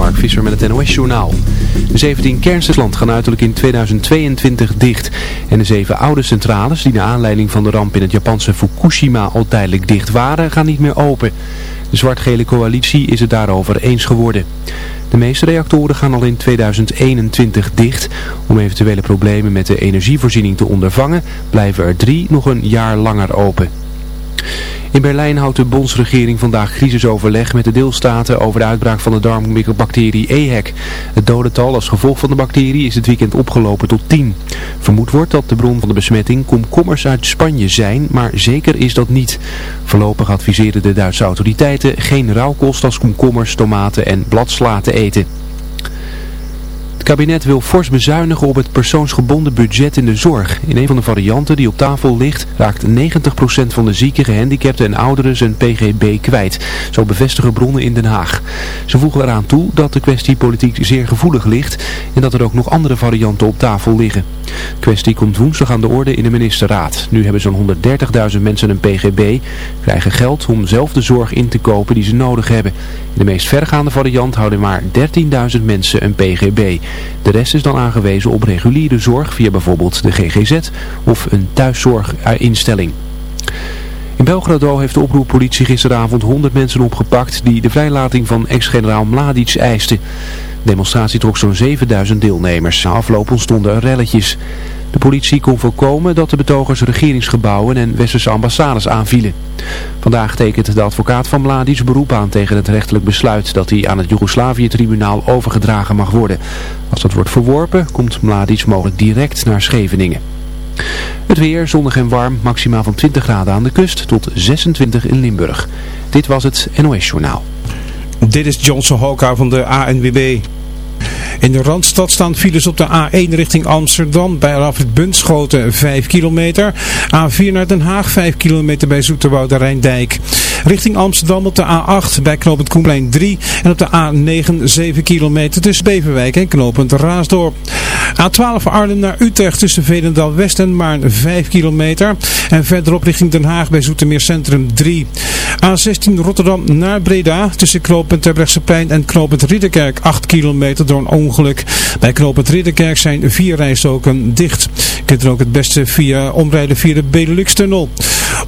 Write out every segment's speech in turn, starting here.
Mark Visser met het NOS-journaal. De 17 kerncentrales gaan uiterlijk in 2022 dicht. En de zeven oude centrales die naar aanleiding van de ramp in het Japanse Fukushima al tijdelijk dicht waren, gaan niet meer open. De zwart-gele coalitie is het daarover eens geworden. De meeste reactoren gaan al in 2021 dicht. Om eventuele problemen met de energievoorziening te ondervangen blijven er drie nog een jaar langer open. In Berlijn houdt de bondsregering vandaag crisisoverleg met de deelstaten over de uitbraak van de darmmicrobacterie EHEC. Het dodental als gevolg van de bacterie is het weekend opgelopen tot 10. Vermoed wordt dat de bron van de besmetting komkommers uit Spanje zijn, maar zeker is dat niet. Voorlopig adviseren de Duitse autoriteiten geen rauwkost als komkommers, tomaten en bladsla te eten. Het kabinet wil fors bezuinigen op het persoonsgebonden budget in de zorg. In een van de varianten die op tafel ligt raakt 90% van de zieken, gehandicapten en ouderen zijn pgb kwijt. Zo bevestigen bronnen in Den Haag. Ze voegen eraan toe dat de kwestie politiek zeer gevoelig ligt en dat er ook nog andere varianten op tafel liggen. De kwestie komt woensdag aan de orde in de ministerraad. Nu hebben zo'n 130.000 mensen een pgb, krijgen geld om zelf de zorg in te kopen die ze nodig hebben. In de meest vergaande variant houden maar 13.000 mensen een pgb. De rest is dan aangewezen op reguliere zorg via bijvoorbeeld de GGZ of een thuiszorginstelling. In Belgrado heeft de oproeppolitie gisteravond 100 mensen opgepakt die de vrijlating van ex-generaal Mladic eisten. De demonstratie trok zo'n 7000 deelnemers. Na afloop ontstonden er relletjes. De politie kon voorkomen dat de betogers regeringsgebouwen en westerse ambassades aanvielen. Vandaag tekent de advocaat van Mladic beroep aan tegen het rechtelijk besluit dat hij aan het Joegoslavië-tribunaal overgedragen mag worden. Als dat wordt verworpen, komt Mladic mogelijk direct naar Scheveningen. Het weer, zonnig en warm, maximaal van 20 graden aan de kust tot 26 in Limburg. Dit was het NOS Journaal. Dit is Johnson Hoka van de ANWB. In de Randstad staan files op de A1 richting Amsterdam bij Rafrit Bunschoten 5 kilometer. A4 naar Den Haag 5 kilometer bij Zoeterwoude Rijndijk. Richting Amsterdam op de A8 bij knooppunt Koenplein 3 en op de A9 7 kilometer tussen Beverwijk en knooppunt Raasdorp. A12 Arnhem naar Utrecht tussen Velendal West en Maarn 5 kilometer en verderop richting Den Haag bij Zoetermeer Centrum 3. A16 Rotterdam naar Breda tussen knooppunt Terbrechtseplein en knooppunt Ridderkerk 8 kilometer door een ongeluk. Bij knooppunt Ridderkerk zijn vier rijstoken dicht. Je kunt er ook het beste via omrijden via de Benelux-tunnel.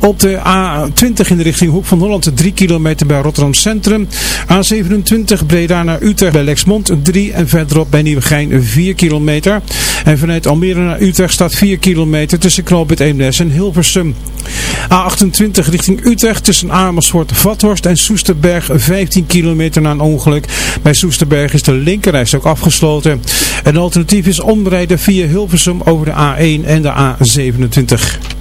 Op de A20 in de richting Hoek van Holland 3 kilometer bij Rotterdam Centrum. A27 Breda naar Utrecht bij Lexmond 3 en verderop bij Nieuwegein 4 kilometer. En vanuit Almere naar Utrecht staat 4 kilometer tussen knooppunt Eemnes en Hilversum. A28 richting Utrecht tussen Amersfoort, Vathorst en Soesterberg 15 kilometer na een ongeluk. Bij Soesterberg is de linkerreis ook afgesloten. Een alternatief is omrijden via Hilversum over de A1 en de A27.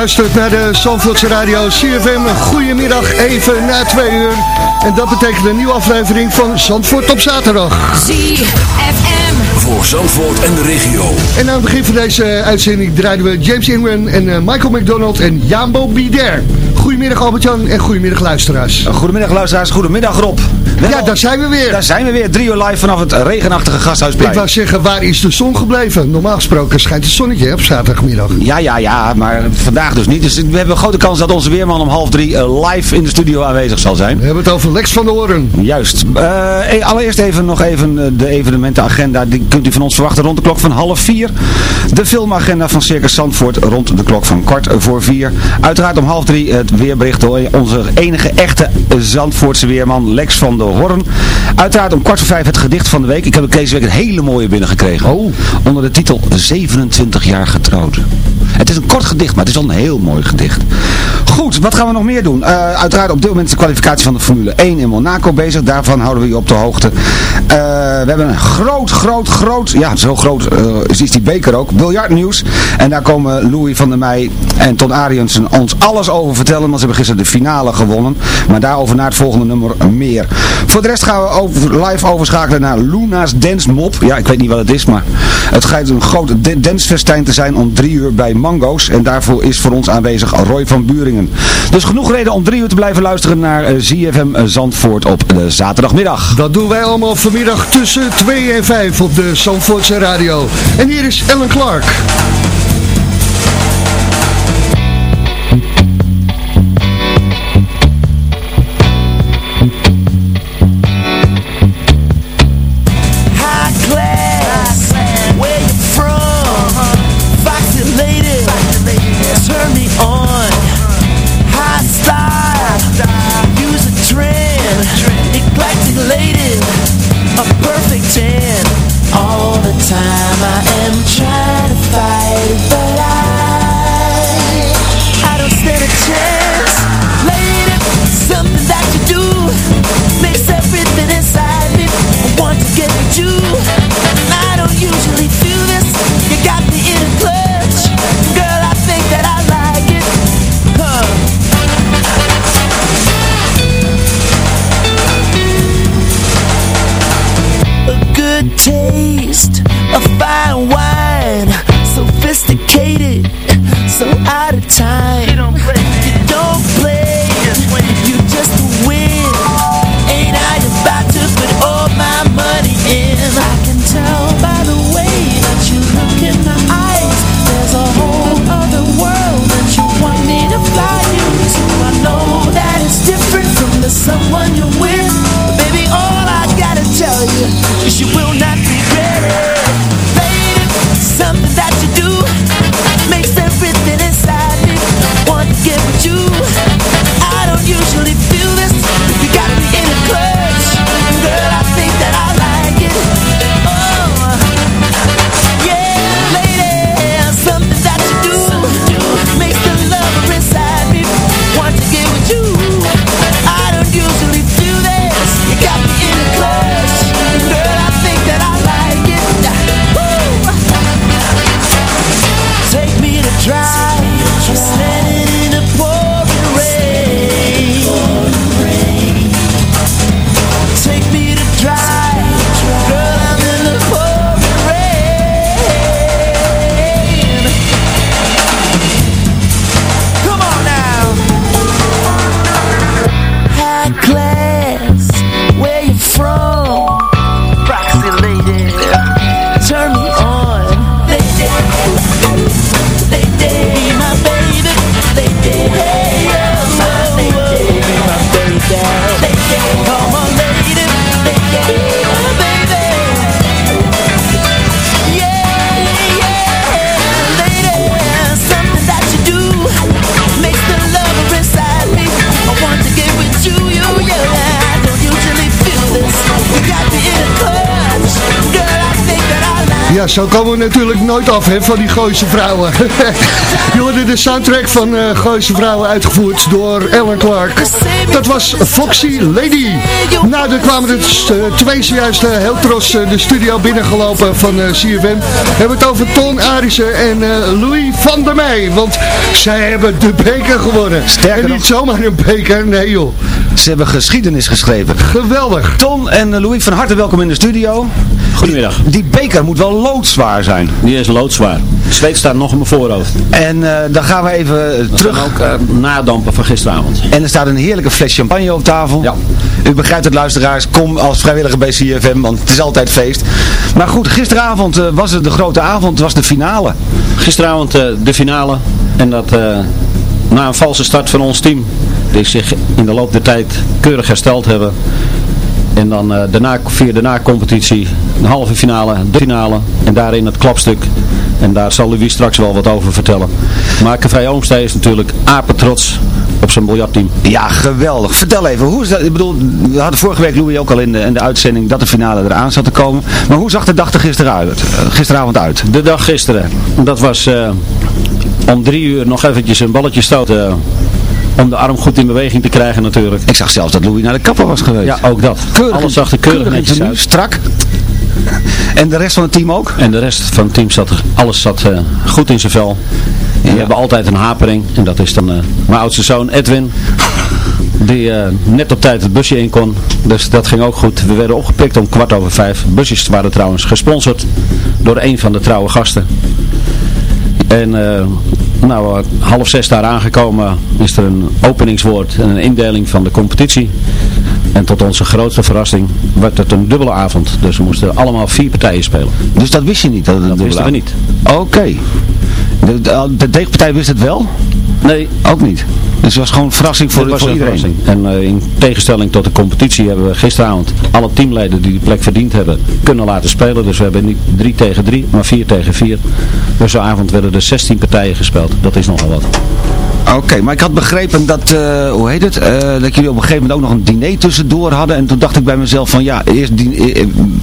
Luistert naar de Zandvoortse Radio CFM. Goedemiddag, even na twee uur. En dat betekent een nieuwe aflevering van Zandvoort op zaterdag. ZFM. Voor Zandvoort en de regio. En aan het begin van deze uitzending draaiden we James Ingram en uh, Michael McDonald en Jambo Bider. Goedemiddag Albert-Jan en goedemiddag luisteraars. Goedemiddag luisteraars, goedemiddag Rob. Ja, daar zijn we weer. Daar zijn we weer, drie uur live vanaf het regenachtige gasthuisplein. Ik wou zeggen, waar is de zon gebleven? Normaal gesproken schijnt het zonnetje op zaterdagmiddag. Ja, ja, ja, maar vandaag dus niet. Dus we hebben een grote kans dat onze weerman om half drie uh, live in de studio aanwezig zal zijn. We hebben het over Lex van de Oren. Juist. Uh, allereerst even nog even de evenementenagenda. Die kunt u van ons verwachten rond de klok van half vier. De filmagenda van Circus Zandvoort rond de klok van kwart voor vier. Uiteraard om half drie het weerbericht door onze enige echte Zandvoortse weerman Lex van der Horn. Uiteraard om kwart voor vijf het gedicht van de week. Ik heb deze week een hele mooie binnengekregen. Oh. Onder de titel 27 jaar getrouwd. Het is een kort gedicht, maar het is wel een heel mooi gedicht. Goed, wat gaan we nog meer doen? Uh, uiteraard op dit moment de kwalificatie van de Formule 1 in Monaco bezig. Daarvan houden we je op de hoogte. Uh, we hebben een groot, groot, groot, ja zo groot uh, is die beker ook, biljartnieuws. En daar komen Louis van der Meij en Ton Ariensen ons alles over vertellen. Want ze hebben gisteren de finale gewonnen. Maar daarover naar het volgende nummer meer. Voor de rest gaan we live overschakelen naar Luna's Dance Mob. Ja, ik weet niet wat het is, maar het schijnt een groot dancefestijn te zijn om drie uur bij Mango's. En daarvoor is voor ons aanwezig Roy van Buringen. Dus genoeg reden om drie uur te blijven luisteren naar uh, ZFM Zandvoort op de zaterdagmiddag. Dat doen wij allemaal vanmiddag tussen 2 en 5 op de Zandvoortse radio. En hier is Ellen Clark. Ja, zo komen we natuurlijk nooit af hè, van die Gooise vrouwen. Je hoorde de soundtrack van uh, Gooise vrouwen uitgevoerd door Ellen Clark. Dat was Foxy Lady. Nou, er kwamen er uh, twee zojuist uh, heel trots de studio binnengelopen van CFM. We hebben het over Ton Arissen en Louis van der Meij. Want zij hebben de beker gewonnen. Sterker en niet zomaar een beker, nee joh. Ze hebben geschiedenis geschreven. Geweldig. Ton en Louis, van harte welkom in de studio. Goedemiddag. Die, die beker moet wel loodzwaar zijn. Die is loodzwaar. Zweet staat nog op mijn voorhoofd. En uh, dan gaan we even Dat terug. ook uh, nadampen van gisteravond. En er staat een heerlijke fles champagne op tafel. Ja. U begrijpt het luisteraars, kom als vrijwilliger bij CFM, want het is altijd feest. Maar goed, gisteravond uh, was het de grote avond, was de finale. Gisteravond de finale. En dat na een valse start van ons team, die zich in de loop der tijd keurig hersteld hebben. En dan uh, daarna, via de na-competitie, de halve finale, de finale en daarin het klapstuk. En daar zal Louis straks wel wat over vertellen. Maar Café Oomstee is natuurlijk apetrots op zijn biljartteam. Ja, geweldig. Vertel even, hoe is dat? Ik bedoel, we hadden vorige week Louis ook al in de, in de uitzending dat de finale eraan zat te komen. Maar hoe zag de dag er gisteren uit, gisteravond uit? De dag gisteren, dat was uh, om drie uur nog eventjes een balletje stoten. Om de arm goed in beweging te krijgen natuurlijk. Ik zag zelfs dat Louis naar de kapper was geweest. Ja, ook dat. Keurig, Alles zag er keurig, keurig netjes uit. Strak. En de rest van het team ook? En de rest van het team zat alles zat uh, goed in zijn vel. Ja. We hebben altijd een hapering. En dat is dan uh, mijn oudste zoon Edwin. Die uh, net op tijd het busje in kon. Dus dat ging ook goed. We werden opgepikt om kwart over vijf. Busjes waren trouwens gesponsord door een van de trouwe gasten. En nou, half zes daar aangekomen is er een openingswoord en een indeling van de competitie. En tot onze grootste verrassing werd het een dubbele avond. Dus we moesten allemaal vier partijen spelen. Dus dat wist je niet? Dat, dat wisten we niet. Oké. Okay. De, de, de tegenpartij wist het wel? Nee. Ook niet? Dus het was gewoon een verrassing voor, iedereen? Verrassing. En uh, in tegenstelling tot de competitie hebben we gisteravond alle teamleden die die plek verdiend hebben kunnen laten spelen. Dus we hebben niet 3 tegen 3, maar 4 tegen 4. Dus avond werden er 16 partijen gespeeld. Dat is nogal wat. Oké, okay, maar ik had begrepen dat, uh, hoe heet het, uh, dat jullie op een gegeven moment ook nog een diner tussendoor hadden. En toen dacht ik bij mezelf van ja, eerst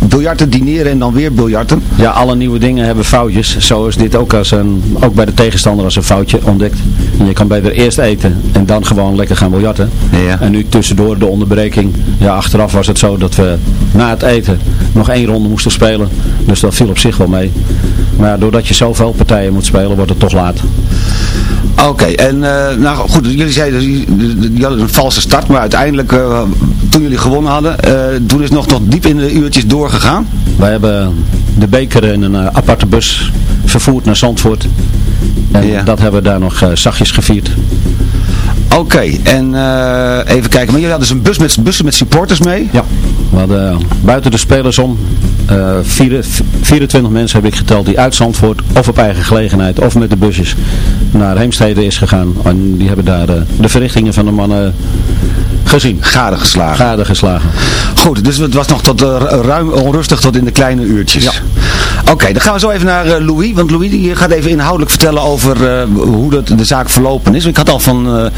biljarten, dineren en dan weer biljarten. Ja, alle nieuwe dingen hebben foutjes. Zo is dit ook, als een, ook bij de tegenstander als een foutje ontdekt. En je kan beter eerst eten en dan gewoon lekker gaan biljarten. Ja. En nu tussendoor de onderbreking. Ja, achteraf was het zo dat we na het eten nog één ronde moesten spelen. Dus dat viel op zich wel mee. Maar doordat je zoveel partijen moet spelen, wordt het toch laat. Oké, okay, en nou goed, jullie zeiden, jullie hadden een valse start, maar uiteindelijk, uh, toen jullie gewonnen hadden, uh, toen is het nog tot diep in de uurtjes doorgegaan? Wij hebben de beker in een aparte bus vervoerd naar Zandvoort. En ja. dat hebben we daar nog zachtjes gevierd. Oké, okay, en even kijken, maar jullie hadden dus een bus met, bussen met supporters mee? Ja, we hadden buiten de spelers om, 24 mensen heb ik geteld die uit Zandvoort of op eigen gelegenheid of met de busjes naar Heemstede is gegaan. En die hebben daar uh, de verrichtingen van de mannen gezien. Gade geslagen. Gade geslagen. Goed, dus het was nog tot uh, ruim onrustig tot in de kleine uurtjes. Ja. Oké, okay, dan gaan we zo even naar uh, Louis. Want Louis die gaat even inhoudelijk vertellen over uh, hoe dat de zaak verlopen is. Ik had al van,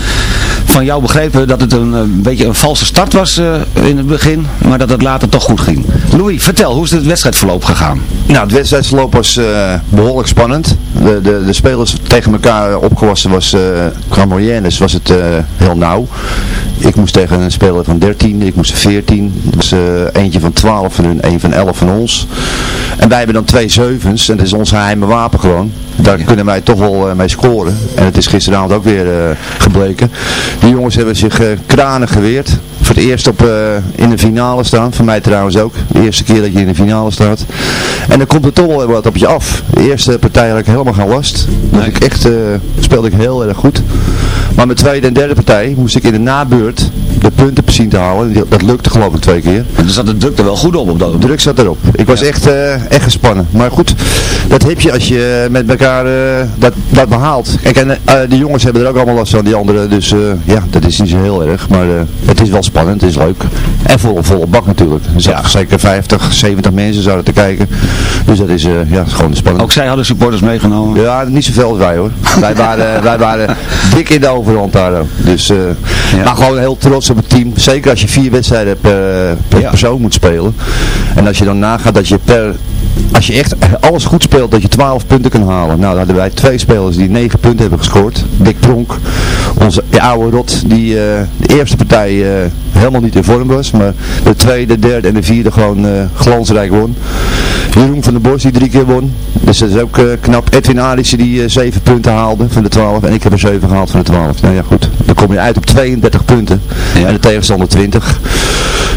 van jou begrepen dat het een, een beetje een valse start was in het begin. Maar dat het later toch goed ging. Louis, vertel, hoe is het wedstrijdverloop gegaan? Nou, het wedstrijdverloop was behoorlijk spannend. De, de, de spelers tegen elkaar opgewassen was qua moyennes was het heel nauw. Ik moest tegen een speler van 13, ik moest 14. Dus uh, eentje van 12 van hun, een van 11 van ons. En wij hebben dan twee zevens en dat is ons geheime wapen gewoon. Daar ja. kunnen wij toch wel uh, mee scoren. En het is gisteravond ook weer uh, gebleken. Die jongens hebben zich kranen geweerd. Voor het eerst op, in de finale staan. Voor mij trouwens ook. De eerste keer dat je in de finale staat. En dan komt er toch wel wat op je af. De eerste partij had ik helemaal geen last. Nee. Ik echt, speelde ik heel erg goed. Maar mijn tweede en derde partij moest ik in de nabeurt de punten zien te halen. Dat lukte geloof ik twee keer. En er zat de druk er wel goed op op dat moment. druk zat erop. Ik was ja. echt, uh, echt gespannen. Maar goed, dat heb je als je met elkaar uh, dat, dat behaalt. Kijk, en uh, die jongens hebben er ook allemaal last van, die anderen. Dus ja, dat is niet zo heel erg. Maar het is wel spannend, het is leuk. En volle, volle bak natuurlijk. Er ja. zeker 50, 70 mensen zouden te kijken. Dus dat is ja, gewoon spannend. Ook zij hadden supporters meegenomen? Ja, niet zoveel als wij hoor. wij, waren, wij waren dik in de overhand daar. Dus, ja. maar gewoon heel trots op het team. Zeker als je vier wedstrijden per, per ja. persoon moet spelen. En als je dan nagaat dat je per als je echt alles goed speelt, dat je 12 punten kan halen. Nou, dan hadden wij twee spelers die 9 punten hebben gescoord. Dick Pronk, onze oude rot, die eh, de eerste partij eh, helemaal niet in vorm was. Maar de tweede, derde en de vierde gewoon eh, glansrijk won. Jeroen van der Bos die drie keer won. Dus dat is ook knap. Edwin Arissen die eh, zeven punten haalde van de 12. En ik heb er 7 gehaald van de 12. Nou ja goed, dan kom je uit op 32 punten. En de tegenstander 20.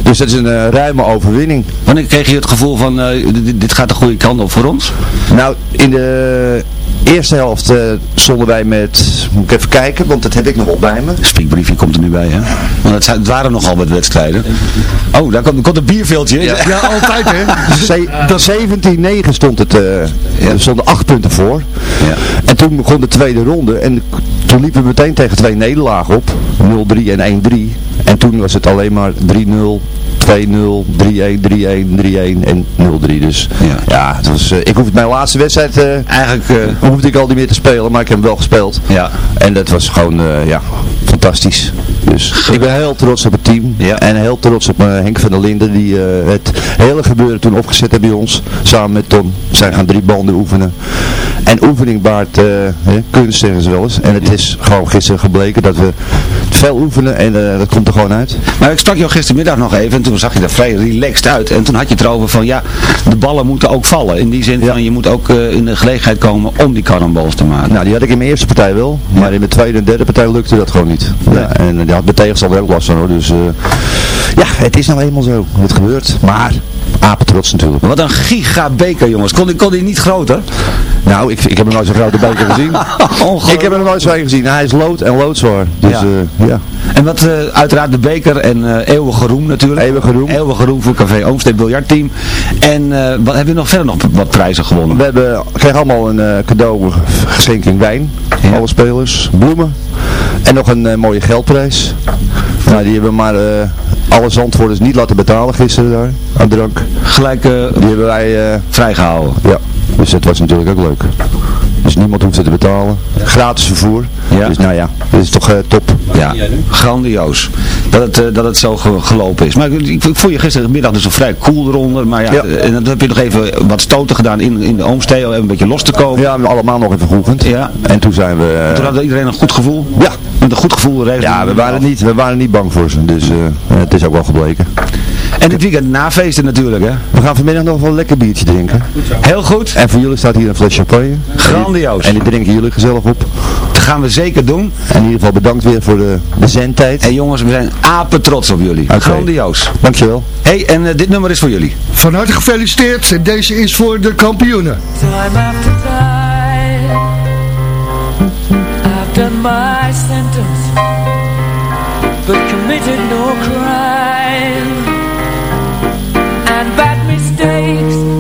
Dus dat is een eh, ruime overwinning. Wanneer kreeg je het gevoel van, eh, dit, dit gaat de goede kant op voor ons? Nou, in de eerste helft eh, stonden wij met, moet ik even kijken, want dat heb ik nog wel bij me. Speakbriefje komt er nu bij, hè? Want het, zijn- het waren nogal wat wedstrijden. Oh, daar komt, komt een bierveeltje. Ja. Ja, altijd hè. Se- 17-9 stond het, eh er stonden acht punten voor. Ja. En toen begon de tweede ronde en toen liepen we meteen tegen twee nederlagen op. 0-3 en 1-3. En toen was het alleen maar 3-0. 2-0, 3-1, 3-1, 3-1 en 0-3. Dus Ja. ja, het was, eh, ik hoef mijn laatste wedstrijd, eh, Eigenlijk, eh, hoefde ik al niet meer te spelen, maar ik heb hem wel gespeeld. ja. En dat was gewoon, ja, fantastisch. Dus ik ben heel trots op het team. Ja. En heel trots op Henk van der Linden, die het hele gebeuren toen opgezet heeft bij ons. Samen met Tom. Zij gaan drie banden oefenen. En oefening baart eh, kunst, zeggen ze wel eens. En het is gewoon gisteren gebleken dat we veel oefenen en eh, dat komt er gewoon uit. Maar ik sprak jou gistermiddag nog even en toen zag je er vrij relaxed uit. En toen had je het erover van ja, de ballen moeten ook vallen. In die zin van je moet ook eh, in de gelegenheid komen om die cannonballs te maken. Nou, die had ik in mijn eerste partij wel. Maar in mijn tweede en derde partij lukte dat gewoon niet. Ja, en daar had mijn tegenstander ook last van hoor. Dus ja, het is nou eenmaal zo. Het gebeurt. Maar apen trots natuurlijk. Wat een gigabeker jongens. Kon die, kon die niet groter? Nou, ik, ik heb hem nooit zo'n grote beker gezien. Ongelooflijk. ik heb hem nooit zo gezien. Hij is lood en loodzwaar. Dus Ja. ja. ja. En wat eh, uiteraard de beker en eh, eeuwige roem natuurlijk. Eeuwige roem. Eeuwige roem voor Café Oomsteed biljartteam. En eh, wat, heb je nog verder nog wat prijzen gewonnen? We hebben, kregen allemaal een eh, cadeau geschenking wijn. Ja. Alle spelers. Bloemen. En nog een eh, mooie geldprijs. Nou, die hebben we maar eh, alle zandvoerders niet laten betalen gisteren daar. Aan drank. Gelijk eh, Die hebben wij... eh, vrijgehouden. Ja, dus dat was natuurlijk ook leuk. Dus niemand hoeft het te betalen. Gratis vervoer. Ja. Dus nou ja, dit is toch eh, top. Ja, grandioos. Dat het, eh, dat het zo ge- gelopen is. Maar ik, ik, ik vond je gistermiddag dus een vrij cool eronder. Maar ja, Ja. eh, en dan heb je nog even wat stoten gedaan in, in de Oomstee. Om een beetje los te komen. Ja, allemaal nog even geoefend. Ja. En toen zijn we... eh, Toen had iedereen een goed gevoel. Ja. Met een goed gevoel ja, we waren, niet, we waren niet bang voor ze. Dus het is ook wel gebleken. En dit weekend nafeesten natuurlijk, hè. We gaan vanmiddag nog wel een lekker biertje drinken. Heel goed. En voor jullie staat hier een fles champagne. Grandioos. En die drinken jullie gezellig op. Dat gaan we zeker doen. En in ieder geval bedankt weer voor de, de zendtijd. En jongens, we zijn apen trots op jullie. Oké. Grandioos. Dankjewel. hey, en eh, dit nummer is voor jullie. Van harte gefeliciteerd. En deze is voor de kampioenen. Time after time I've done my sentence But committed no crime mistakes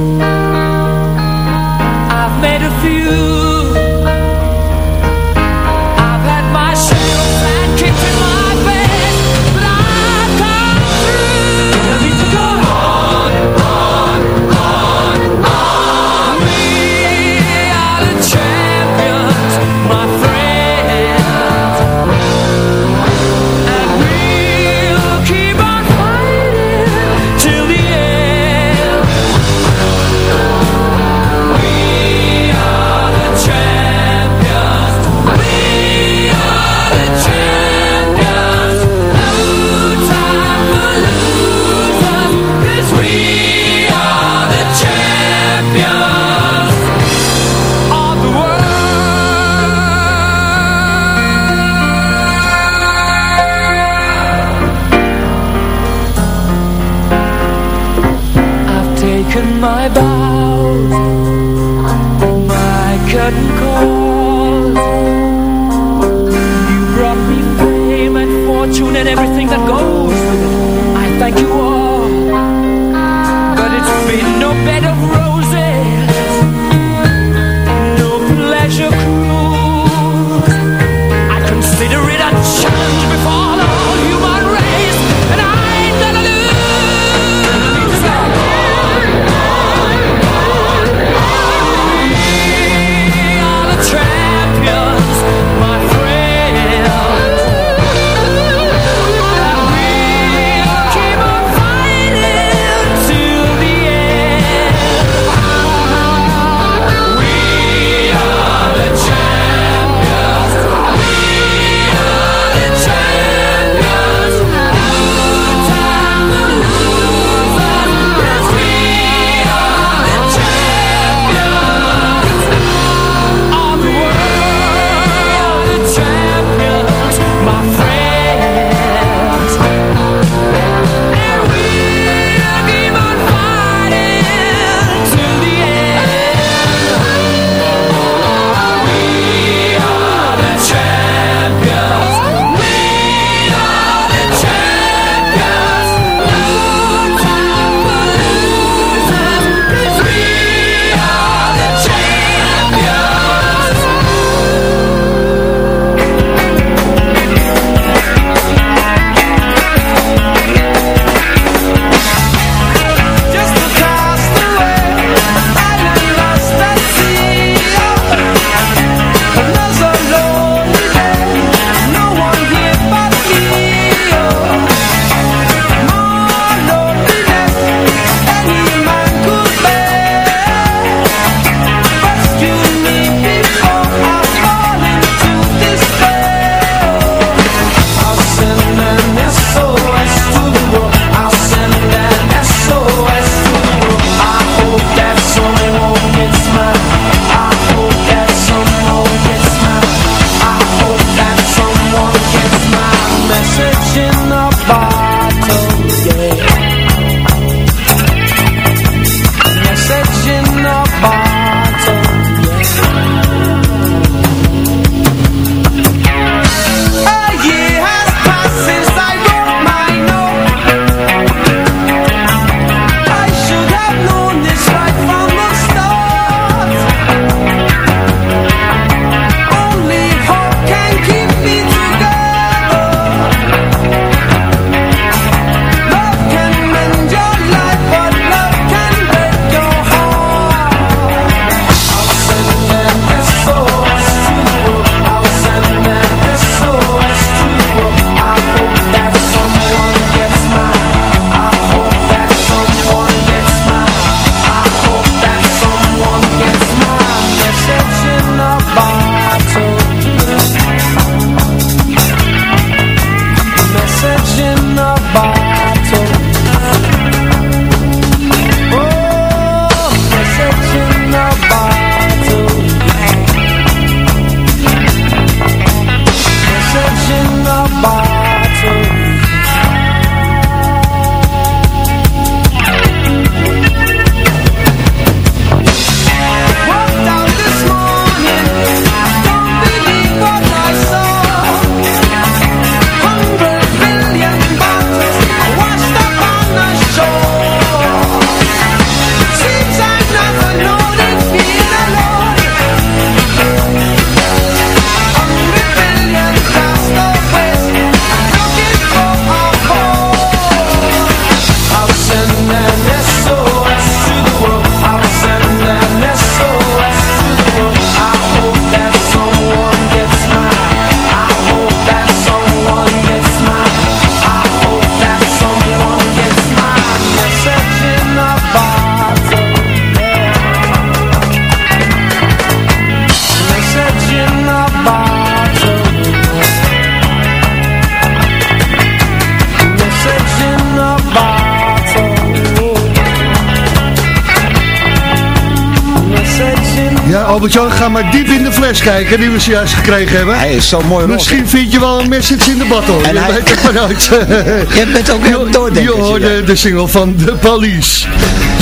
Albert-Jan, ga maar diep in de fles kijken die we zojuist gekregen hebben. Hij is zo mooi Misschien vind je wel een message in de battle. En je hij... weet het maar nooit. je bent ook heel doordenken. Je hoorde de single van The Police.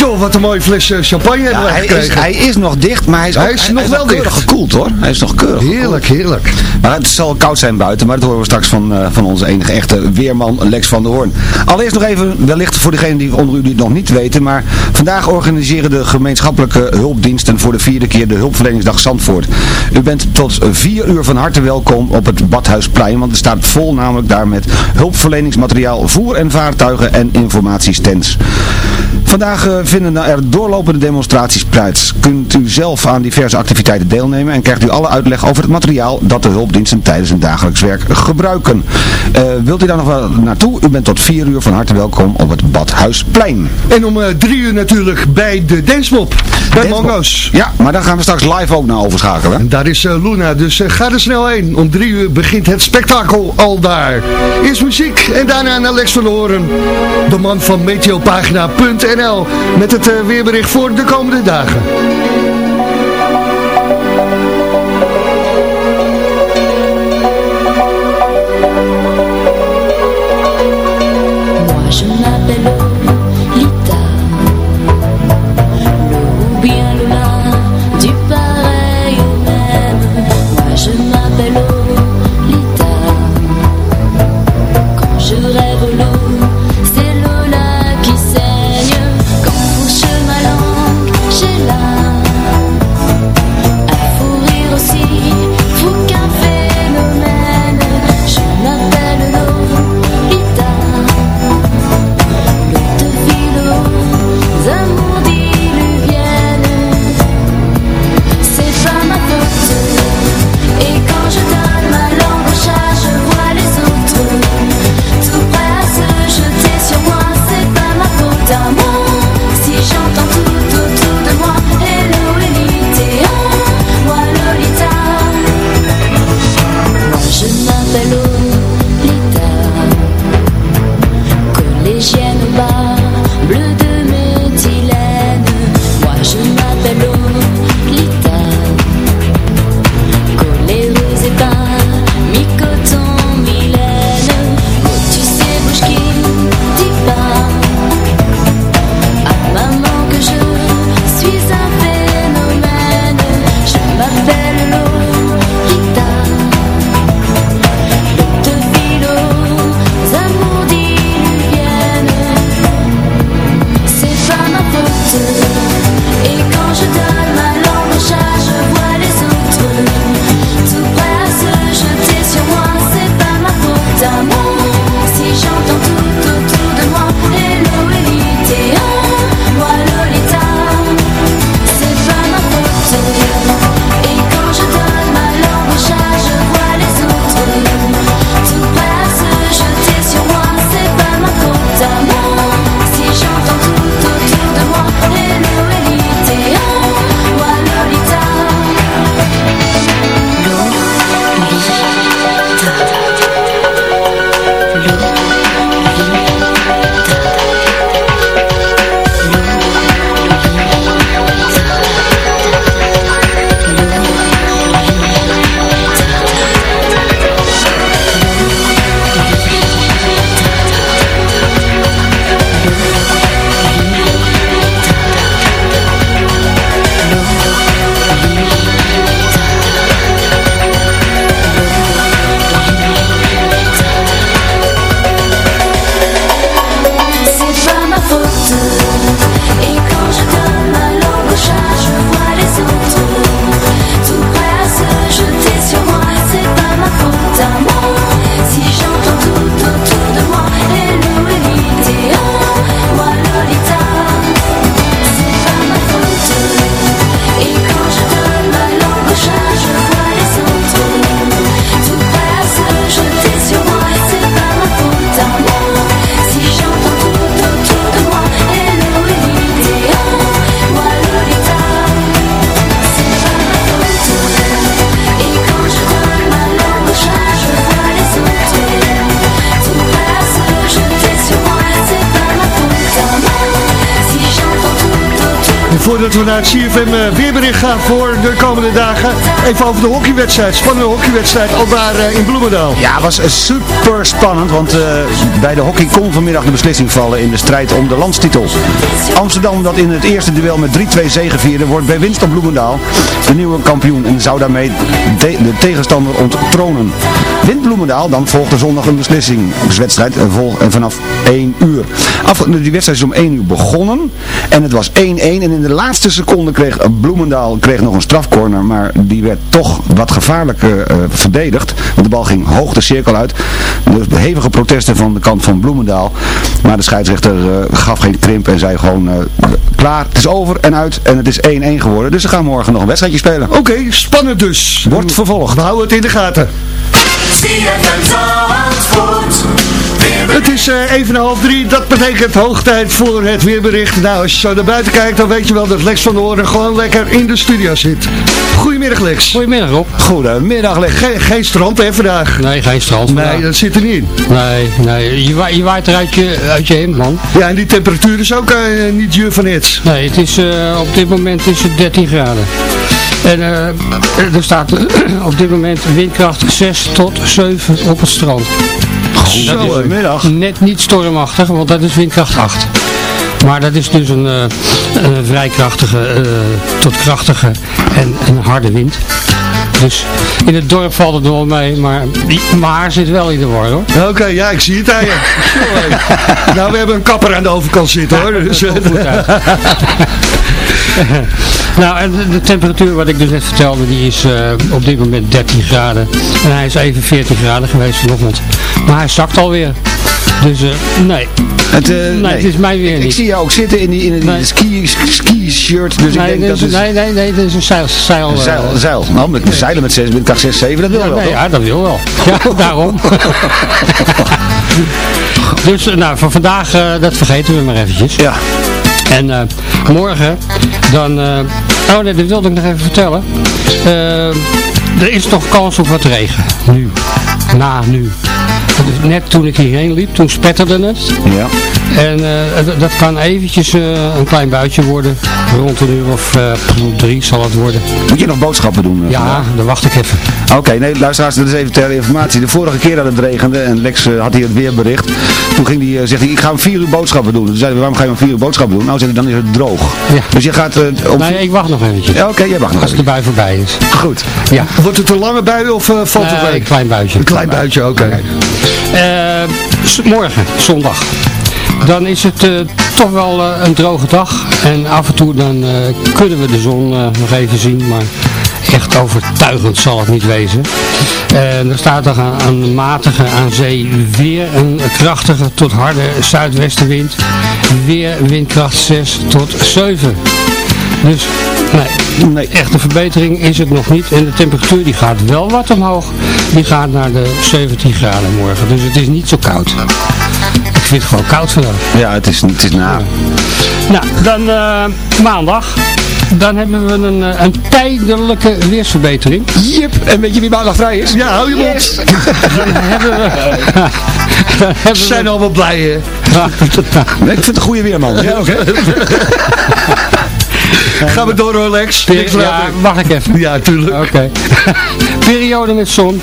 Jo, wat een mooie fles champagne hebben hij gekregen. Is, hij is nog dicht, maar hij is, hij is nog wel keurig gekoeld hoor. Hij is nog keurig Heerlijk, heerlijk. Maar het zal koud zijn buiten, maar dat horen we straks van, uh, van onze enige echte weerman Lex van der Hoorn. Allereerst nog even, wellicht voor degenen die onder u die het nog niet weten, maar vandaag organiseren de gemeenschappelijke hulpdiensten voor de vierde keer de hulpverleningsdag Zandvoort. U bent tot vier uur van harte welkom op het Badhuisplein, want het staat vol namelijk daar met hulpverleningsmateriaal, voer- en vaartuigen en informatiestands. Vandaag uh, vinden er doorlopende demonstraties plaats. Kunt u zelf aan diverse activiteiten deelnemen en krijgt u alle uitleg over het materiaal dat de hulpdiensten tijdens hun dagelijks werk gebruiken. Uh, wilt u daar nog wel naartoe? U bent tot vier uur van harte welkom op het Badhuisplein. En om uh, drie uur natuurlijk bij de Dancemop. Bij Mongo's. Ja, maar daar gaan we straks live ook naar overschakelen. En daar is uh, Luna, dus ga er snel heen. Om drie uur begint het spektakel al daar. Eerst muziek en daarna naar Lex van Horen. De man van meteopagina.nl met het weerbericht voor de komende dagen. Voordat we naar het CFM eh, weerbericht gaan voor de komende dagen, even over de hockeywedstrijd. Spannende hockeywedstrijd al daar eh, in Bloemendaal. Ja, was eh, super spannend, want bij de hockey kon vanmiddag de beslissing vallen in de strijd om de landstitel. Amsterdam, dat in het eerste duel met 3-2 zegevierde, wordt bij winst op Bloemendaal de nieuwe kampioen en zou daarmee de, de tegenstander onttronen. Wint Bloemendaal, dan volgt er zondag een beslissingswedstrijd vanaf 1 uur. Af, die wedstrijd is om 1 uur begonnen en het was 1-1 en in de laatste seconde kreeg Bloemendaal kreeg nog een strafcorner, maar die werd toch wat gevaarlijk uh, verdedigd. Want de bal ging hoog de cirkel uit. Dus hevige protesten van de kant van Bloemendaal. Maar de scheidsrechter uh, gaf geen krimp en zei gewoon klaar, het is over en uit en het is 1-1 geworden. Dus ze gaan morgen nog een wedstrijdje spelen. Oké, spannend dus. Wordt vervolgd. We houden het in de gaten. Het is uh, even half drie, dat betekent hoog tijd voor het weerbericht. Nou, als je zo naar buiten kijkt, dan weet je wel dat Lex van de Hoorn gewoon lekker in de studio zit. Goedemiddag Lex. Goedemiddag Rob. Goedemiddag Lex. Geen, geen strand hè vandaag? Nee, geen strand Nee, dat zit er niet in. Nee, nee. Je, wa je waait er uit je, uit je hemd man. Ja, en die temperatuur is ook uh, niet je van iets. Nee, het is, uh, op dit moment is het 13 graden. En er staat op dit moment windkracht 6 tot 7 op het strand. Goedemiddag. Net niet stormachtig, want dat is windkracht 8. Maar dat is dus een, uh, een vrij krachtige uh, tot krachtige en een harde wind. Dus in het dorp valt het wel mee, maar mijn haar zit wel in de war hoor. Oké, okay, ja, ik zie het aan je. nou, we hebben een kapper aan de overkant zitten hoor. Dus, nou, en de, temperatuur wat ik dus net vertelde, die is uh, op dit moment 13 graden. En hij is even 14 graden geweest vanochtend. Maar hij zakt alweer. Dus uh, nee. Het, uh, nee, nee, het is mij weer ik, niet. Ik zie jou ook zitten in die, in die nee. ski, ski shirt. Dus nee, ik denk dat is, nee, nee, nee, dat is een zeil. zeil, een zeil, een zeil. Nou, met zeilen met 6, met 6, 7, dat wil ja, wel. Nee, toch? ja, dat wil wel. Ja, daarom. dus nou, voor vandaag, dat vergeten we maar eventjes. Ja. En uh, morgen, dan... Uh, oh nee, dat wilde ik nog even vertellen. Uh, er is nog kans op wat regen. Nu. Na nu. Net toen ik hierheen liep, toen spetterde het. Ja. En uh, dat kan eventjes uh, een klein buitje worden. Rond een uur of uh, drie zal het worden. Moet je nog boodschappen doen? ja, vandaag? dan wacht ik even. Oké, okay, nee, luisteraars, dat is even ter informatie. De vorige keer dat het regende en Lex had hier het weerbericht. Toen ging hij, zegt hij, ik ga om vier uur boodschappen doen. Toen zeiden we, waarom ga je om vier uur boodschappen doen? Nou, zegt hij, dan is het droog. Ja. Dus je gaat... om nee, ik wacht nog eventjes. Ja, Oké, okay, jij wacht nog Als de bui voorbij is. Goed. Ja. Wordt het een lange bui of valt het een klein buitje. Een klein buitje, oké. Okay. Uh, morgen, zondag. Dan is het uh, toch wel uh, een droge dag. En af en toe dan kunnen we de zon nog even zien. Maar echt overtuigend zal het niet wezen. En er staat er aan, aan matige aan zee weer een krachtige tot harde zuidwestenwind. Weer windkracht 6 tot 7. Dus nee, nee, echte verbetering is het nog niet. En de temperatuur die gaat wel wat omhoog. Die gaat naar de 17 graden morgen. Dus het is niet zo koud. Ik vind het gewoon koud vandaag. Ja, het is, het is na. Ja. Nou, dan uh, maandag. Dan hebben we een, een tijdelijke weersverbetering. Yep, en weet je wie maandag vrij is? Ja, hou je mond. Yes. Dan hebben we... dan hebben Ze zijn we... allemaal blij, hè? ik vind het een goede weerman. Ja, oké. Okay. Gaan we door? Ja, mag ik even? Ja, tuurlijk. Oké. Okay. Periode met zon.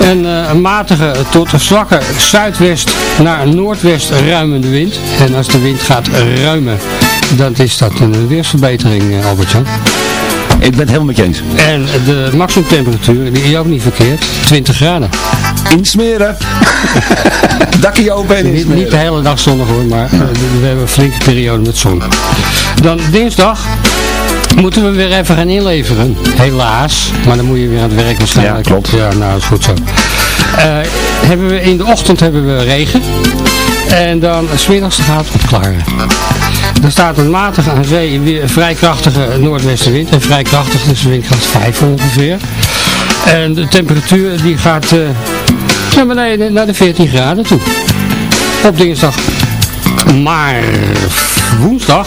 En uh, een matige tot zwakke zuidwest naar noordwest ruimende wind. En als de wind gaat ruimen, dan is dat een weersverbetering, Albert-Jan. Ik ben het helemaal met je eens. En de maximumtemperatuur, die is ook niet verkeerd, 20 graden. Insmeren. Dakje open en niet, niet de hele dag zonnig hoor, maar uh, we hebben een flinke periode met zon. Dan dinsdag moeten we weer even gaan inleveren. Helaas. Maar dan moet je weer aan het werk waarschijnlijk. Ja, klopt. Ja, nou, is goed zo. Uh, hebben we, in de ochtend hebben we regen. En dan smiddags gaat het opklaren. Er staat een matige aan zee, vrij krachtige noordwestenwind. En vrij krachtig, dus windkracht 5 ongeveer. En de temperatuur die gaat uh, naar beneden, naar de 14 graden toe. Op dinsdag. Maar woensdag,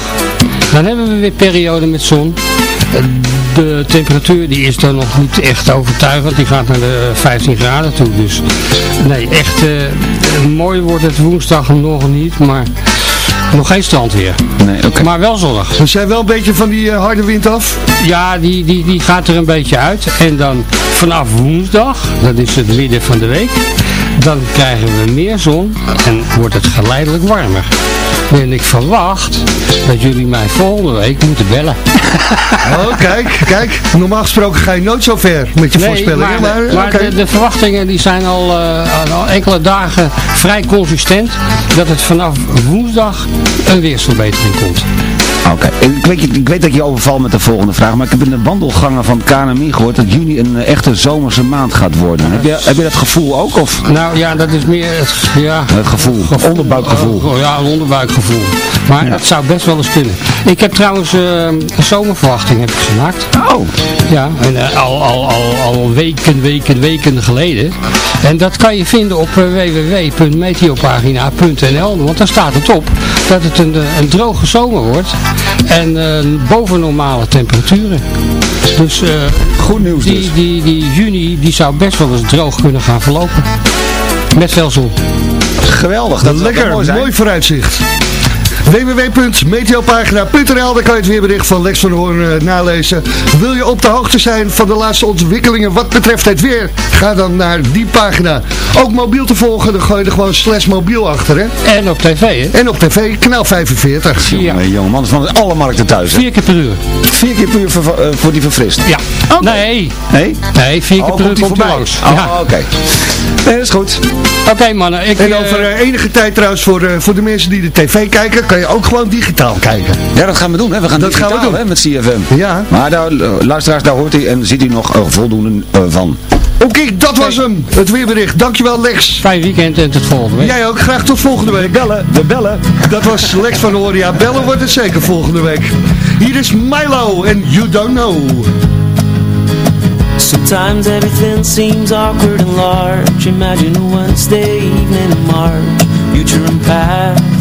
dan hebben we weer periode met zon. De temperatuur die is dan nog niet echt overtuigend. Die gaat naar de 15 graden toe. Dus nee, echt uh, mooi wordt het woensdag nog niet. Maar Nog geen strandweer. Nee, oké. Maar wel zonnig. We zijn wel een beetje van die eh, harde wind af. Ja, die, die, die gaat er een beetje uit. En dan vanaf woensdag, dat is het midden van de week, dan krijgen we meer zon en wordt het geleidelijk warmer. En ik verwacht dat jullie mij volgende week moeten bellen. Oh, kijk, kijk. Normaal gesproken ga je nooit zo ver met je voorspellingen. maar, Maar, de, de verwachtingen die zijn al, eh, al enkele dagen vrij consistent dat het vanaf woensdag een weersverbetering komt. Oké, ik, weet, ik weet dat ik je overval met de volgende vraag, maar ik heb in de wandelgangen van KNMI gehoord dat juni een eh, echte zomerse maand gaat worden. Heb je, heb je dat gevoel ook, of Nou ja, dat is meer het, ja, het gevoel, onderbuikgevoel? Oh, ja, een onderbuikgevoel. Maar Ja. het zou best wel eens kunnen. Ik heb trouwens eh, een zomerverwachting heb ik gemaakt. Oh, Ja, en, eh, al, al, al, al weken, weken, weken geleden. En dat kan je vinden op eh, www.meteopagina.nl Want daar staat het op dat het een, een droge zomer wordt. En eh, boven normale temperaturen. Dus eh, goed nieuws dus. die, die, die juni die zou best wel eens droog kunnen gaan verlopen. Met veel zon. Geweldig, dat zou Lekker, mooi vooruitzicht. www.meteopagina.nl Daar kan je het weerbericht van Lex van Hoorn eh, nalezen. Wil je op de hoogte zijn van de laatste ontwikkelingen wat betreft het weer? Ga dan naar die pagina. Ook mobiel te volgen, dan gooi je er gewoon slash mobiel achter. Hè? En op tv, hè? En op tv, kanaal 45. Ja. Jongen, jongen, man, van alle markten thuis. hè? Vier keer per uur. Vier keer per uur voor, eh, voor die verfrist. Ja. Nee, Nee? nee, vier keer Oh, per uur komt hij voorbij? langs. Oh, Ja. oké. Nee, dat is goed. Oké mannen, ik... En over eh, enige tijd trouwens, voor, eh, voor de mensen die de tv kijken, kan je ook gewoon digitaal kijken. Ja, dat gaan we doen. Hè. We gaan Dat gaan we digitaal, doen. Hè, met CFM. Ja. Maar daar, eh, luisteraars, daar hoort u en ziet u nog eh, voldoende eh, van. Oké, dat was hem. Het weerbericht. Dankjewel Lex. Fijn weekend en tot volgende week. Jij ook. Graag tot volgende week. Bellen, we bellen. Dat was Lex van Horia. Bellen wordt het zeker volgende week. Hier is Milo en You Don't Know. Sometimes everything seems awkward and large Imagine a Wednesday evening in March Future and past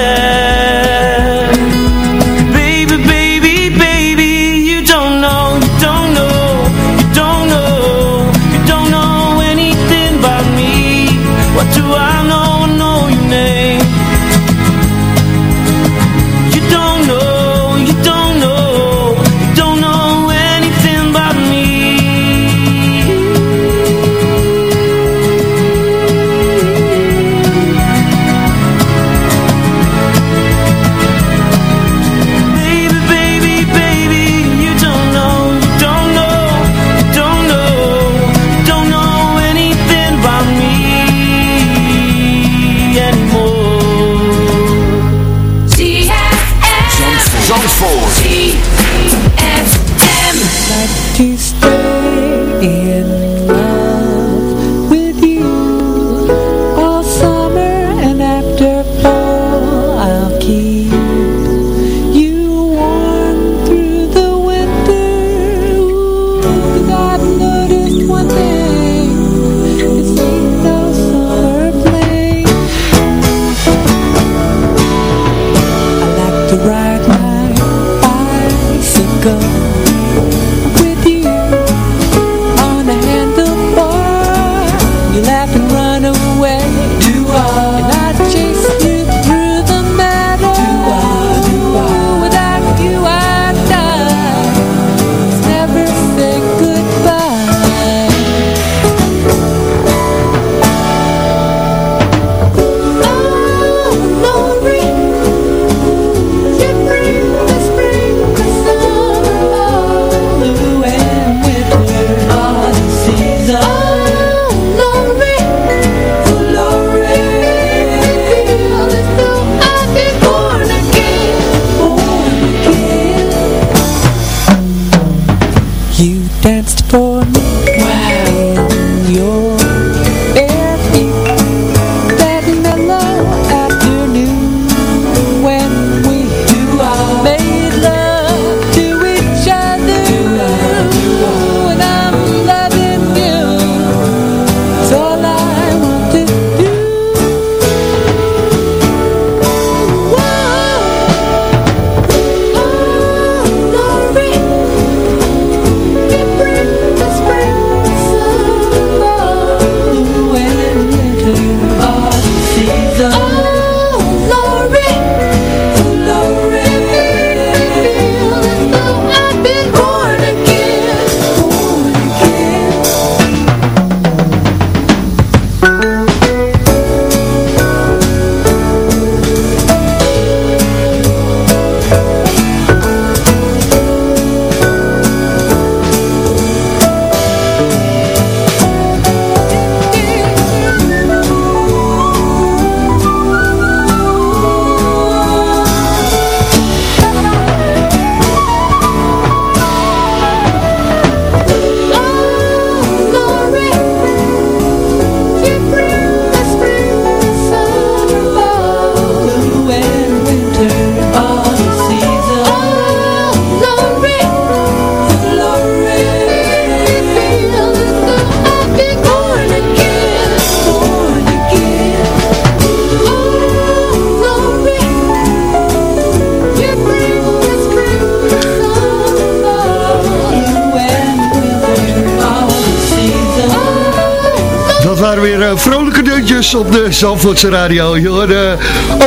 Zandvoortse radio. Je hoorde,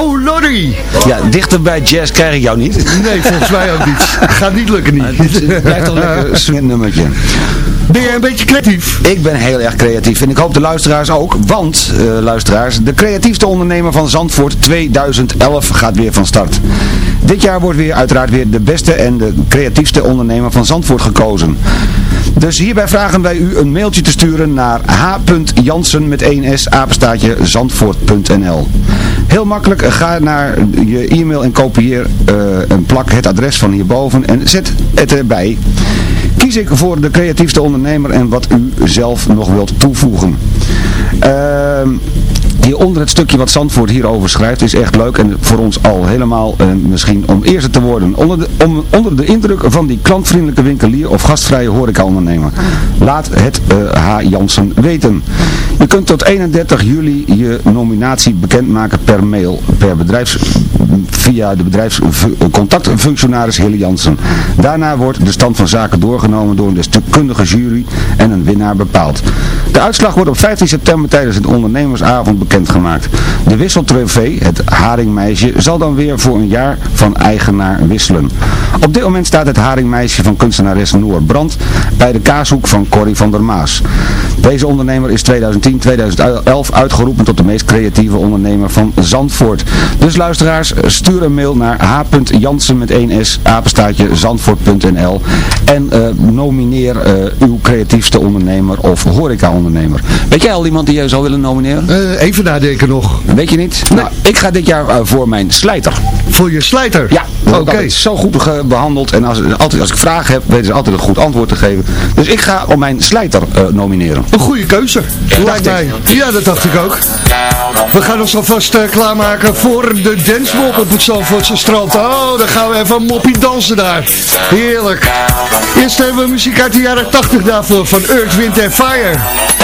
oh Lorry. Ja, dichter bij jazz krijg ik jou niet. Nee, volgens mij ook niet. Gaat niet lukken niet. Het blijft toch lekker swing nummertje. Ben jij een beetje creatief? Ik ben heel erg creatief en ik hoop de luisteraars ook, want uh, luisteraars, de creatiefste ondernemer van Zandvoort 2011 gaat weer van start. Dit jaar wordt weer uiteraard weer de beste en de creatiefste ondernemer van Zandvoort gekozen. Dus hierbij vragen wij u een mailtje te sturen naar h.jansen met 1s apenstaatje zandvoort.nl Heel makkelijk, ga naar je e-mail en kopieer uh, en plak het adres van hierboven en zet het erbij. Kies ik voor de creatiefste ondernemer en wat u zelf nog wilt toevoegen. Ehm... Hieronder het stukje wat Zandvoort hierover schrijft is echt leuk en voor ons al helemaal uh, misschien om eerste te worden. Onder de, om, onder de indruk van die klantvriendelijke winkelier of gastvrije horecaondernemer. Laat het uh, H. Jansen weten. Je kunt tot 31 juli je nominatie bekendmaken per mail, per bedrijfs, via de bedrijfscontactfunctionaris Hille Jansen. Daarna wordt de stand van zaken doorgenomen door een deskundige jury en een winnaar bepaald. De uitslag wordt op 15 september tijdens het ondernemersavond bekendgemaakt. De wisseltrofee, het haringmeisje, zal dan weer voor een jaar van eigenaar wisselen. Op dit moment staat het haringmeisje van kunstenares Noor Brand bij de kaashoek van Corrie van der Maas. Deze ondernemer is 2010-2011 uitgeroepen tot de meest creatieve ondernemer van Zandvoort. Dus luisteraars, stuur een mail naar h.jansen met 1s apenstaatje zandvoort.nl en uh, nomineer uh, uw creatiefste ondernemer of horeca-ondernemer. Weet jij al iemand die je zou willen nomineren? Uh, even nadenken nog. Weet je niet? Nee. Nou, ik ga dit jaar voor mijn slijter. Voor je slijter? Ja. Oké. Okay. zo goed behandeld en als, altijd, als ik vragen heb, weten ze altijd een goed antwoord te geven. Dus ik ga om mijn slijter nomineren. Een goede keuze. Lijkt mij. Ja, dat dacht ik ook. We gaan ons alvast klaarmaken voor de dancemop op het Zandvoortse strand. Oh, dan gaan we even moppie dansen daar. Heerlijk. Eerst hebben we muziek uit de jaren 80 daarvoor van Earth, Wind Fire.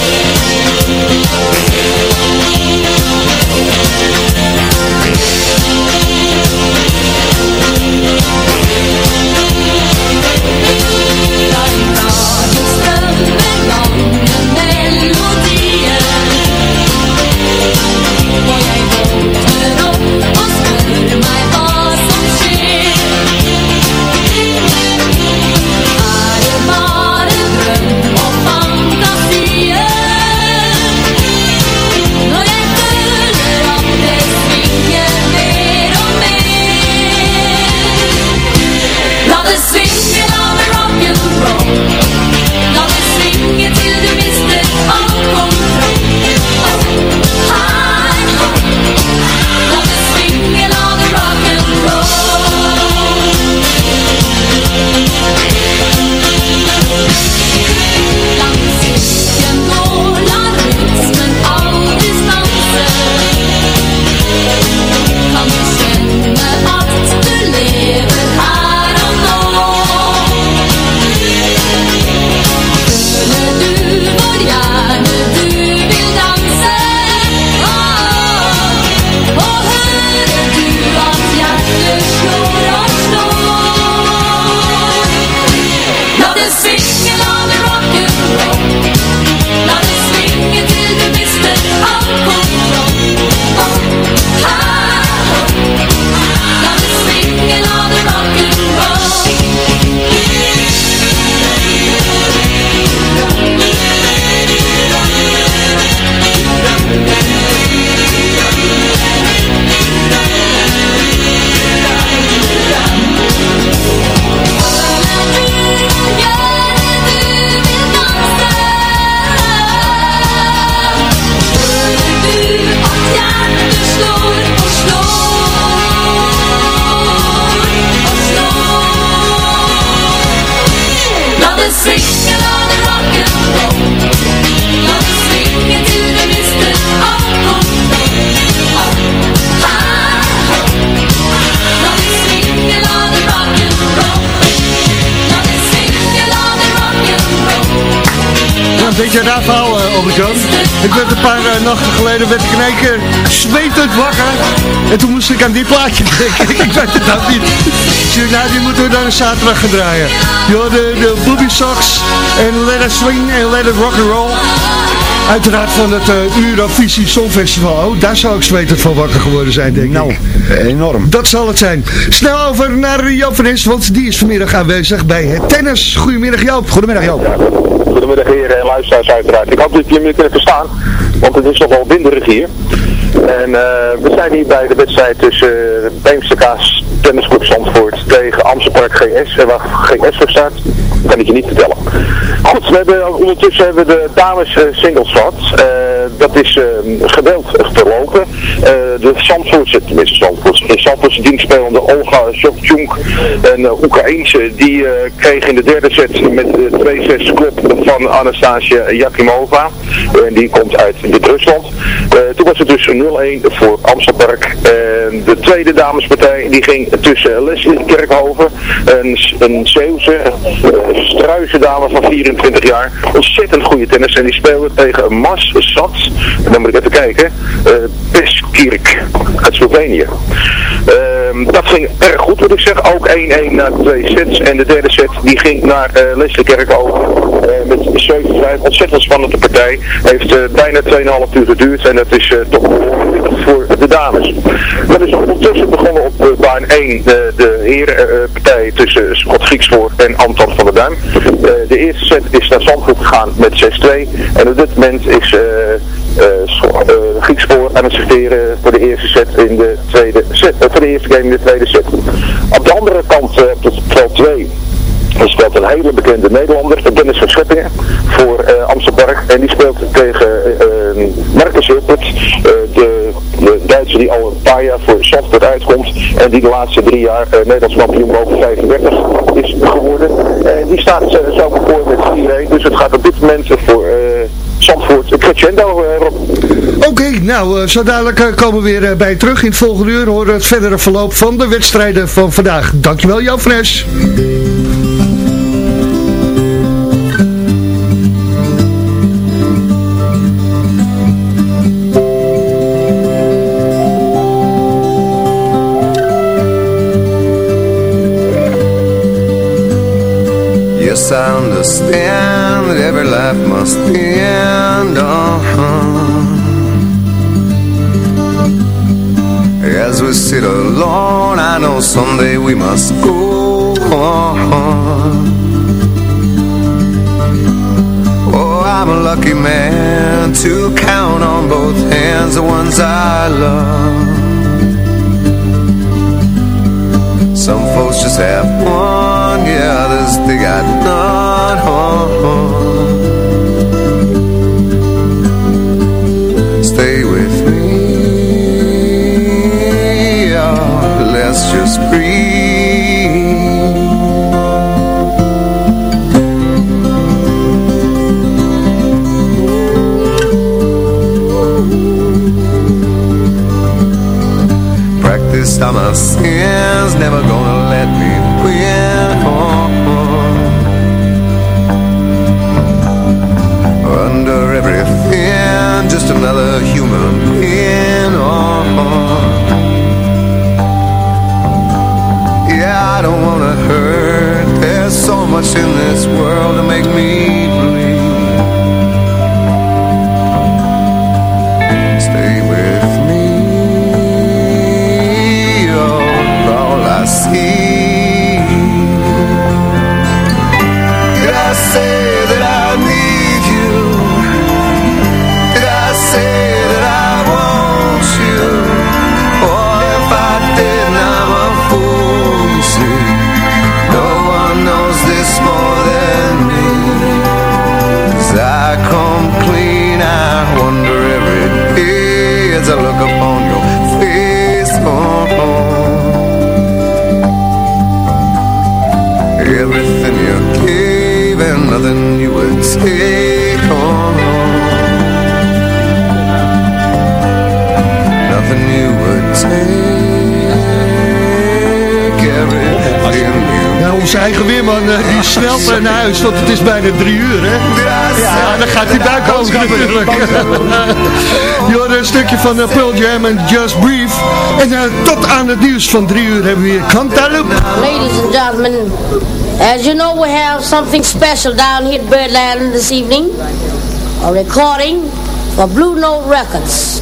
weet je daar verhaal, uh, Albert Jan? Ik werd een paar uh, nachten geleden werd ik in één keer wakker. En toen moest ik aan die plaatje denken. ik weet het ook niet. Dus, nou, die moeten we dan een zaterdag gaan draaien. Yo, de, de Booby Socks en Let It Swing en Let It Rock and Roll. Uiteraard van het uh, Eurovisie Songfestival. Oh, daar zou ik zwetend van wakker geworden zijn, denk ik. Nou, enorm. Dat zal het zijn. Snel over naar Joop van Is, want die is vanmiddag aanwezig bij het tennis. Goedemiddag Joop. Goedemiddag Joop. Goedemiddag heren en luisteraars uiteraard. Ik hoop dat jullie me kunnen verstaan, want het is nogal winderig hier. En uh, we zijn hier bij de wedstrijd tussen uh, Beemsterkaas Tennisclub Zandvoort tegen Amsterdam GS. En waar GS voor staat, kan ik je niet vertellen. Goed, we hebben, ondertussen hebben we de dames uh, singles gehad. dat is geweld verlopen. de Zandvoortse, tenminste Zandvoortse, de Zandvoortse dienstspelende Olga Sovtjunk en Oekraïense, die kreeg in de derde set met de 2-6 club van Anastasia Yakimova. En die komt uit Wit-Rusland. toen was het dus 0-1 voor Amstelpark. En de tweede damespartij die ging tussen Leslie Kerkhoven, een, een Zeeuwse, uh, struise dame van 24 jaar. Ontzettend goede tennis en die speelde tegen Mas Sat, en dan moet ik even kijken, uh, Peskirk uit Slovenië. Uh, dat ging erg goed moet ik zeggen, ook 1-1 na twee sets. En de derde set die ging naar uh, Leslie Kerkhoven met 7-5. Ontzettend spannende partij. Heeft bijna 2,5 uur geduurd en dat is toch voor de dames. Dat is ondertussen begonnen op uh, baan 1 de, de herenpartij tussen Scott Grieksvoort en Anton van der Duim. Uh, de eerste set is naar Zandvoort gegaan met 6-2 en op dit moment is uh, Griekspoor aan het serveren voor de eerste set in de tweede set, voor de eerste game in de tweede set. Op de andere kant, op het veld 2, er speelt een hele bekende Nederlander, Dennis van Scheppingen, voor uh, Amsterdam. En die speelt tegen uh, Marcus de, de Duitser die al een paar jaar voor Zandvoort uitkomt. En die de laatste drie jaar Nederlands kampioen boven 35 is geworden. En die staat zo voor met 4-1. Dus het gaat op dit moment voor... Zandvoort, crescendo, Rob. Oké, okay, nou, zo dadelijk komen we weer bij terug in het volgende uur. Horen het verdere verloop van de wedstrijden van vandaag. Dankjewel, Jan Fres. I understand that every life must be end uh -huh. As we sit alone I know someday we must go on Oh, I'm a lucky man to count on both hands the ones I love Some folks just have one, yeah, others they got none. Stay with me, oh, let's just breathe. Practice on my sins, never gonna just another human being. Oh, Yeah, I don't wanna hurt. There's so much in this world to make me bleed. As I look upon your face. Oh, oh. Everything you gave having nothing you would take on Nothing you would take Everything you Nou, onze eigen weerman eh, naar huis, want het is bijna drie uur, hè? Ja, dan gaat hij buik over natuurlijk. Je hoorde een stukje van eh, Pearl Jam en Just Breathe. En eh, tot aan het nieuws van drie uur hebben we hier Cantaloupe. Ladies and gentlemen, as you know we have something special down here at Birdland this evening. A recording for Blue Note Records.